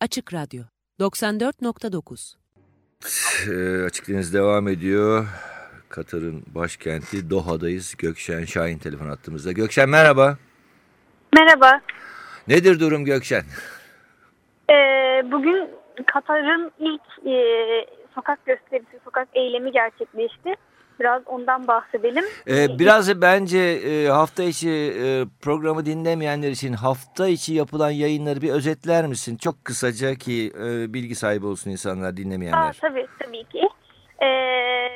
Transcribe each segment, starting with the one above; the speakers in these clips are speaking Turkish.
Açık Radyo 94.9 Ee, Açık Deniz devam ediyor. Katar'ın başkenti Doha'dayız. Gökşen Şahin telefon attığımızda. Gökşen merhaba. Merhaba. Nedir durum Gökşen? Ee, bugün Katar'ın ilk e, sokak gösterisi, sokak eylemi gerçekleşti. Biraz ondan bahsedelim. Ee, biraz bence e, hafta içi e, programı dinlemeyenler için hafta içi yapılan yayınları bir özetler misin? Çok kısaca ki e, bilgi sahibi olsun insanlar dinlemeyenler. Aa, tabii, tabii ki. Ee,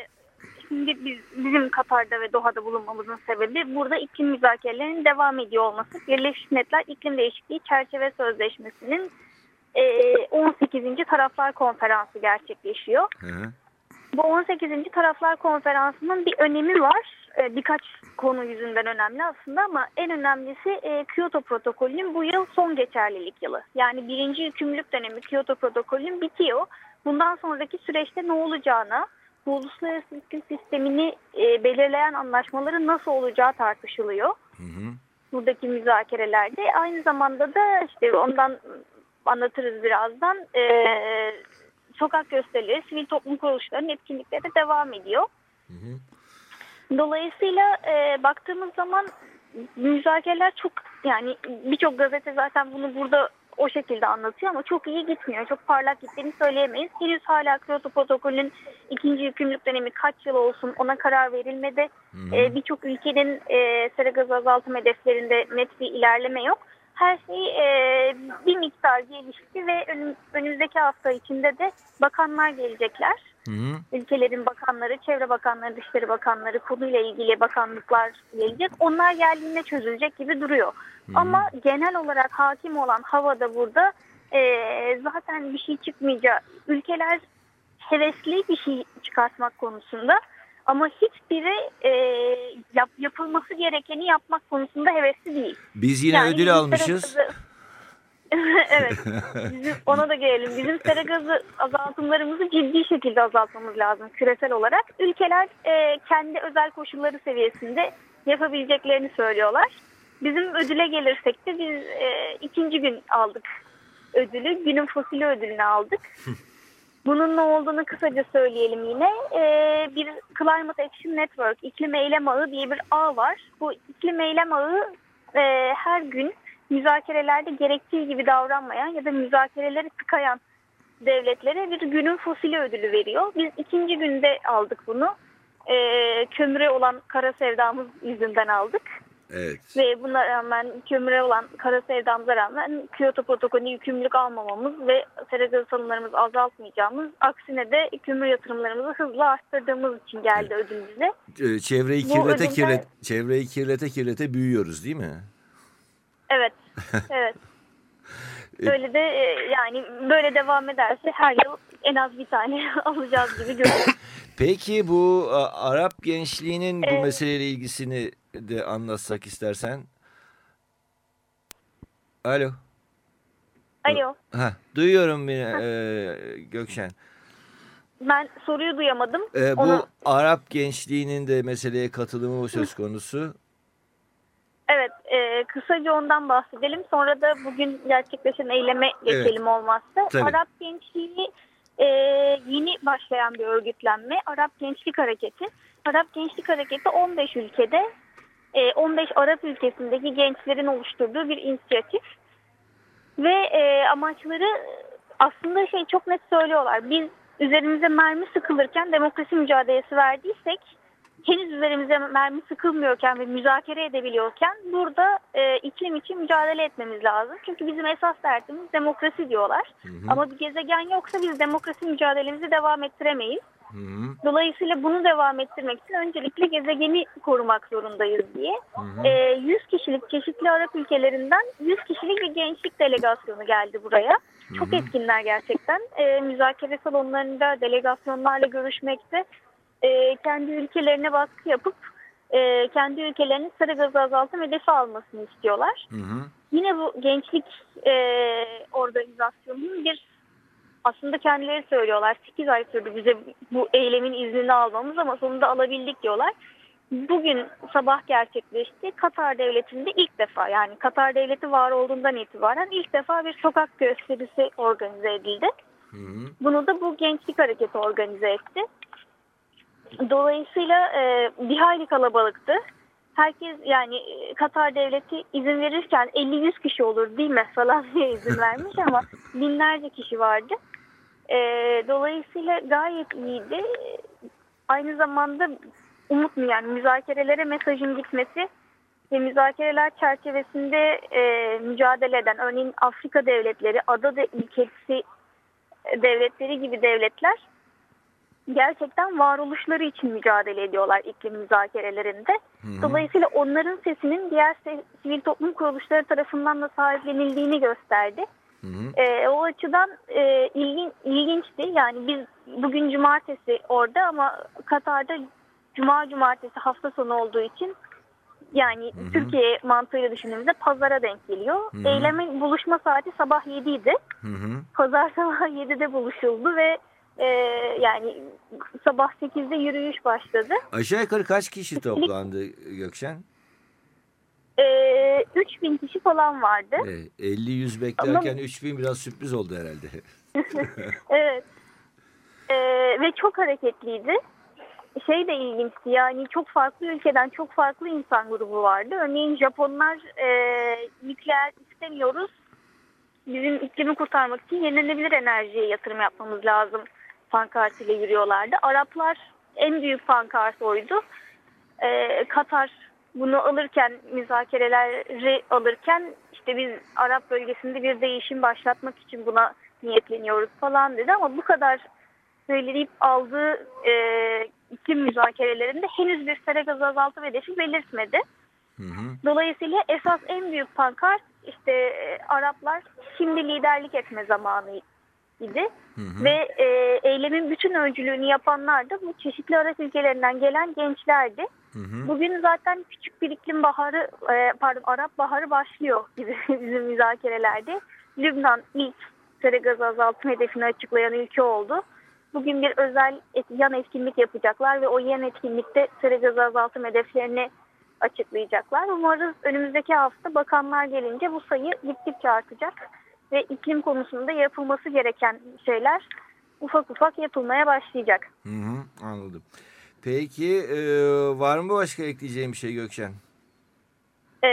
şimdi biz, bizim Katar'da ve Doha'da bulunmamızın sebebi burada iklim müzakerelerinin devam ediyor olması. Birleşmiş Milletler İklim Değişikliği Çerçeve Sözleşmesi'nin e, 18. Taraflar Konferansı gerçekleşiyor. Hı hı. Bu 18. Taraflar Konferansı'nın bir önemi var. Ee, birkaç konu yüzünden önemli aslında ama en önemlisi e, Kyoto Protokolü'nün bu yıl son geçerlilik yılı. Yani birinci yükümlülük dönemi Kyoto Protokolü'nün bitiyor. Bundan sonraki süreçte ne olacağına, bu uluslararası iklim sistemini e, belirleyen anlaşmaların nasıl olacağı tartışılıyor. Hı hı. Buradaki müzakerelerde. Aynı zamanda da işte ondan anlatırız birazdan. E, sokak gösterileri, sivil toplum kuruluşlarının etkinlikleri de devam ediyor. Hı hı. Dolayısıyla e, baktığımız zaman müzakereler çok yani birçok gazete zaten bunu burada o şekilde anlatıyor ama çok iyi gitmiyor. Çok parlak gittiğini söyleyemeyiz. Henüz hala Kyoto Protokolü'nün ikinci yükümlülük dönemi kaç yıl olsun ona karar verilmedi. Hı hı. E, birçok ülkenin e, sera gazı azaltım hedeflerinde net bir ilerleme yok. Her şey e, bir miktar gelişti ve önüm- önümüzdeki hafta içinde de bakanlar gelecekler Hı hı. ülkelerin bakanları, çevre bakanları, dışişleri bakanları konuyla ilgili bakanlıklar gelecek. Onlar geldiğinde çözülecek gibi duruyor. Ama genel olarak hakim olan havada burada e, zaten bir şey çıkmayacak. Ülkeler hevesli bir şey çıkartmak konusunda ama hiçbiri e, yap, yapılması gerekeni yapmak konusunda hevesli değil. Biz yine Yani ödül almışız. gazı- evet. Bizim, ona da gelelim. Bizim sera gazı azaltımlarımızı ciddi şekilde azaltmamız lazım küresel olarak. Ülkeler e, kendi özel koşulları seviyesinde yapabileceklerini söylüyorlar. Bizim ödüle gelirsek de biz e, ikinci gün aldık ödülü. Günün fosili ödülünü aldık. Bunun ne olduğunu kısaca söyleyelim yine. Ee, bir Climate Action Network, iklim eylem ağı diye bir ağ var. Bu iklim eylem ağı e, her gün müzakerelerde gerektiği gibi davranmayan ya da müzakereleri tıkayan devletlere bir günün fosili ödülü veriyor. Biz ikinci günde aldık bunu. Ee, kömüre olan kara sevdamız yüzünden aldık. Evet. Ve buna rağmen kömüre olan kara sevdamıza rağmen Kyoto protokolüne yükümlülük almamamız ve sera gazı salımlarımızı azaltmayacağımız aksine de kömür yatırımlarımızı hızla arttırdığımız için geldi ödül bize. Ee, Çevreyi kirlete ödüller- kirlet çevreyi kirlete kirlete büyüyoruz değil mi? Evet, evet. E- Böyle de e, yani böyle devam ederse her yıl en az bir tane alacağız gibi görünüyor. Peki bu Arap gençliğinin bu meseleyle ilgisini de anlatsak istersen. Alo. Alo, Ha, duyuyorum beni e, Gökşen. ben soruyu duyamadım. E, bu Onu- Arap gençliğinin de meseleye katılımı söz konusu. Evet, e, kısaca ondan bahsedelim. Sonra da bugün gerçekleşen eyleme geçelim olmazsa. Tabii. Arap Gençliği e, yeni başlayan bir örgütlenme. Arap Gençlik Hareketi. Arap Gençlik Hareketi 15 ülkede, e, 15 Arap ülkesindeki gençlerin oluşturduğu bir inisiyatif. Ve e, amaçları aslında şey çok net söylüyorlar. Biz üzerimize mermi sıkılırken demokrasi mücadelesi verdiysek henüz üzerimize mermi sıkılmıyorken ve müzakere edebiliyorken burada e, iklim için mücadele etmemiz lazım. Çünkü bizim esas derdimiz demokrasi diyorlar. Ama bir gezegen yoksa biz demokrasi mücadelemizi devam ettiremeyiz. Hı hı. Dolayısıyla bunu devam ettirmek için öncelikle gezegeni korumak zorundayız diye. hı. E, 100 kişilik çeşitli Arap ülkelerinden 100 kişilik bir gençlik delegasyonu geldi buraya. Çok etkinler gerçekten. E, müzakere salonlarında delegasyonlarla görüşmekte e, kendi ülkelerine baskı yapıp e, kendi ülkelerinin sarı gazı azaltım hedefi almasını istiyorlar. Hı hı. Yine bu gençlik e, organizasyonunun bir aslında kendileri söylüyorlar 8 ay sürdü bize bu eylemin iznini almamız ama sonunda alabildik diyorlar. bugün sabah gerçekleşti. Katar Devleti'nde ilk defa yani Katar Devleti var olduğundan itibaren ilk defa bir sokak gösterisi organize edildi. Hı hı. Bunu da bu gençlik hareketi organize etti. Dolayısıyla e, bir hayli kalabalıktı. Herkes yani e, Katar devleti izin verirken 50-100 kişi olur değil mi falan diye izin vermiş ama binlerce kişi vardı. E, dolayısıyla gayet iyiydi. Aynı zamanda umut mu yani müzakerelere mesajın gitmesi ve müzakereler çerçevesinde e, mücadele eden örneğin Afrika devletleri, ada da ülkesi devletleri gibi devletler gerçekten varoluşları için mücadele ediyorlar iklim müzakerelerinde. Hı hı. Dolayısıyla onların sesinin diğer sivil toplum kuruluşları tarafından da sahiplenildiğini gösterdi. Hı hı. E, o açıdan e, ilgin, ilginçti. Yani biz bugün cumartesi orada ama Katar'da cuma cumartesi hafta sonu olduğu için yani hı hı. Türkiye mantığıyla düşündüğümüzde pazara denk geliyor. Hı hı. Eylemin buluşma saati sabah 7 idi. Hı hı. Pazar sabah 7'de buluşuldu ve e, yani sabah 8'de yürüyüş başladı. Aşağı yukarı kaç kişi toplandı Gökşen? E, 3000 kişi falan vardı. E, 50-100 beklerken Ama... 3000 biraz sürpriz oldu herhalde. evet. E, ve çok hareketliydi. Şey de ilginçti yani çok farklı ülkeden çok farklı insan grubu vardı. Örneğin Japonlar e, nükleer istemiyoruz. Bizim iklimi kurtarmak için yenilenebilir enerjiye yatırım yapmamız lazım pankartıyla yürüyorlardı. Araplar en büyük pankart oydu. Ee, Katar bunu alırken, müzakereleri alırken işte biz Arap bölgesinde bir değişim başlatmak için buna niyetleniyoruz falan dedi ama bu kadar söyleyip aldığı e, iklim müzakerelerinde henüz bir sera gazı azaltı hedefi belirtmedi. Hı hı. Dolayısıyla esas en büyük pankart işte e, Araplar şimdi liderlik etme zamanı idi. Hı hı. Ve e, eylemin bütün öncülüğünü yapanlar da bu çeşitli Arap ülkelerinden gelen gençlerdi. Hı hı. Bugün zaten küçük bir iklim baharı, e, pardon Arap baharı başlıyor gibi bizim müzakerelerde. Lübnan ilk sera gazı azaltma hedefini açıklayan ülke oldu. Bugün bir özel et, yan etkinlik yapacaklar ve o yan etkinlikte sera gazı azaltım hedeflerini açıklayacaklar. Umarız önümüzdeki hafta bakanlar gelince bu sayı gittikçe artacak ve iklim konusunda yapılması gereken şeyler ufak ufak yapılmaya başlayacak. Hı hı, anladım. Peki e, var mı başka ekleyeceğim bir şey Gökşen? Ee,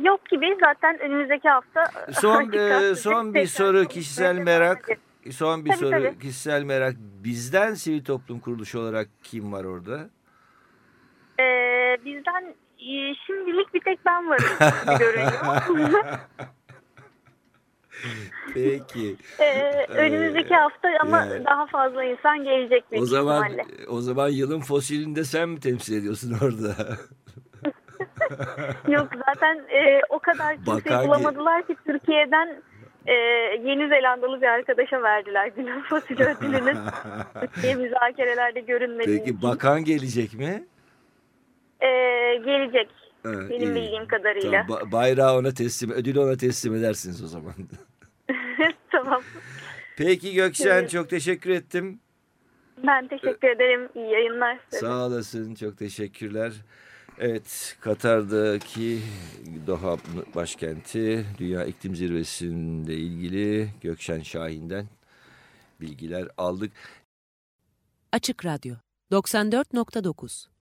yok gibi zaten önümüzdeki hafta son e, son bir soru kişisel merak son bir tabii, soru tabii. kişisel merak bizden sivil toplum kuruluşu olarak kim var orada? Ee, bizden e, şimdilik bir tek ben varım görünüyor. Peki. Ee, önümüzdeki hafta ama yani, daha fazla insan gelecek büyük o zaman, ihtimalle. O zaman yılın fosilinde sen mi temsil ediyorsun orada? Yok zaten e, o kadar kimseyi bulamadılar ki Türkiye'den e, Yeni Zelandalı bir arkadaşa verdiler Gül'ün fosil ödülünü. Türkiye müzakerelerde görünmediği Peki bakan gelecek mi? E, gelecek. Evet, Benim iyi. bildiğim kadarıyla. Tamam, bayrağı ona teslim, ödülü ona teslim edersiniz o zaman. Tamam. Peki Gökşen evet. çok teşekkür ettim. Ben teşekkür ederim. İyi yayınlar. Sağ olasın. Çok teşekkürler. Evet, Katar'daki Doha başkenti Dünya İklim Zirvesi'nde ilgili Gökşen Şahin'den bilgiler aldık. Açık Radyo 94.9